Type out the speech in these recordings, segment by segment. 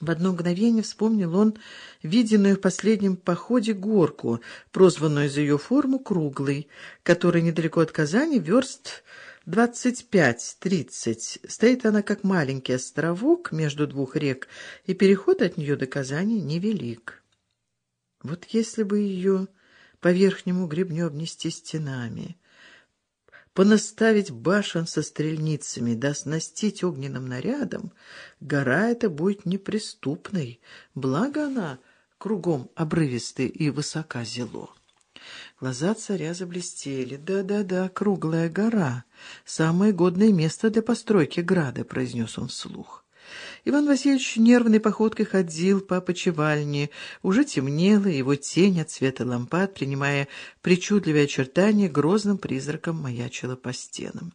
В одно мгновение вспомнил он виденную в последнем походе горку, прозванную за ее форму круглой, которая недалеко от Казани верст двадцать пять-тридцать. Стоит она как маленький островок между двух рек, и переход от нее до Казани невелик. Вот если бы ее по верхнему гребню обнести стенами понаставить башен со стрельницами да оснастить огненным нарядом, гора эта будет неприступной, благо она кругом обрывистой и высока зело. Глаза царя заблестели. «Да-да-да, круглая гора. Самое годное место для постройки града», — произнес он вслух. Иван Васильевич нервной походкой ходил по опочивальне. Уже темнело, его тень от света лампад, принимая причудливые очертания, грозным призраком маячила по стенам.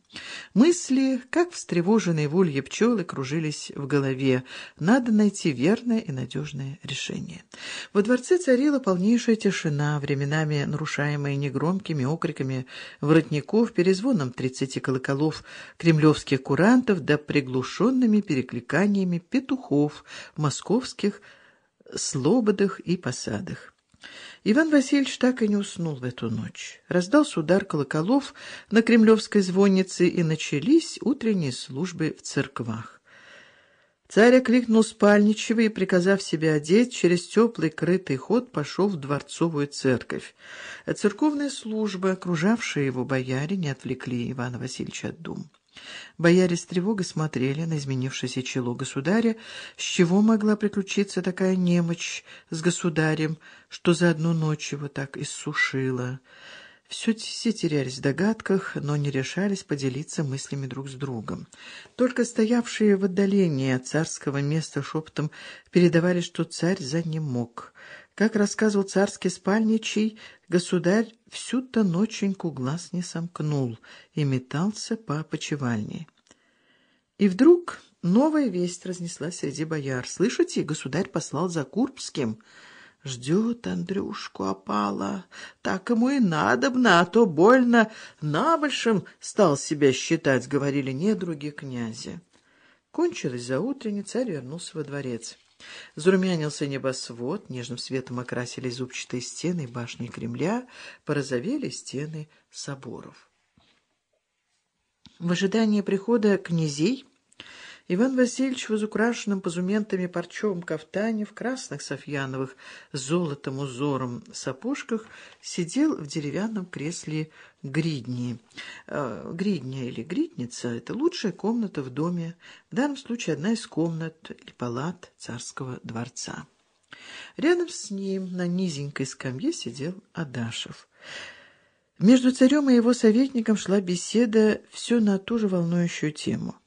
Мысли, как встревоженные в улье пчелы, кружились в голове. Надо найти верное и надежное решение. Во дворце царила полнейшая тишина, временами нарушаемая негромкими окриками воротников, перезвоном тридцати колоколов кремлевских курантов да приглушенными перекликаниями петухов московских слободах и посадах. Иван Васильевич так и не уснул в эту ночь. Раздался удар колоколов на кремлевской звоннице, и начались утренние службы в церквах. Царь окликнул спальничего и, приказав себе одеть, через теплый крытый ход пошел в дворцовую церковь. Церковная служба, окружавшая его бояре, не отвлекли Ивана Васильевича от дум. Бояре с тревогой смотрели на изменившееся чело государя, с чего могла приключиться такая немочь с государем, что за одну ночь его так иссушило. Все, все терялись в догадках, но не решались поделиться мыслями друг с другом. Только стоявшие в отдалении от царского места шепотом передавали, что царь за ним мог. Как рассказывал царский спальничий, государь всю-то ноченьку глаз не сомкнул и метался по опочивальне. И вдруг новая весть разнеслась среди бояр. «Слышите, государь послал за Курбским». Ждет Андрюшку опала, так ему и надобно, а то больно набольшим стал себя считать, говорили недруги князя. Кончилась заутренне, царь вернулся во дворец. Зарумянился небосвод, нежным светом окрасили зубчатые стены башни Кремля, порозовели стены соборов. В ожидании прихода князей Иван Васильевич в изукрашенном позументами парчевом кафтане, в красных софьяновых с золотом узором сапожках, сидел в деревянном кресле гридни. Э, гридня или гридница — это лучшая комната в доме, в данном случае одна из комнат или палат царского дворца. Рядом с ним на низенькой скамье сидел Адашев. Между царем и его советником шла беседа все на ту же волнующую тему —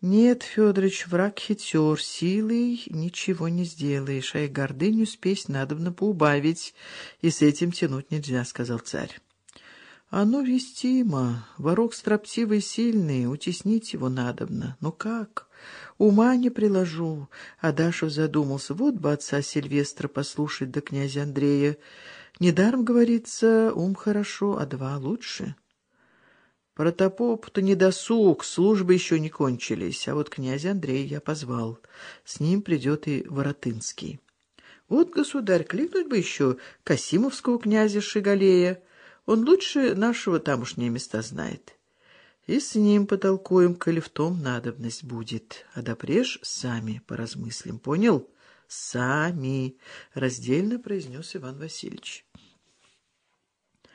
нет, Федорович, враг хитер, силой ничего не сделаешь, а и гордыню спесь надобно поубавить, и с этим тянуть нельзя, — сказал царь. Оно «А ну, вестимо, ворог строптивый сильный, утеснить его надобно. Но как? Ума не приложу. Адашев задумался, вот бы отца Сильвестра послушать да князя Андрея. Недаром, говорится, ум хорошо, а два лучше. Протопоп-то не досуг, службы еще не кончились, а вот князя Андрея я позвал. С ним придет и Воротынский. Вот, государь, кликнуть бы еще Касимовского князя Шигалея. Он лучше нашего тамошние места знает. И с ним потолкуем, коли в том надобность будет. А допреж сами поразмыслим, понял? Сами, — раздельно произнес Иван Васильевич.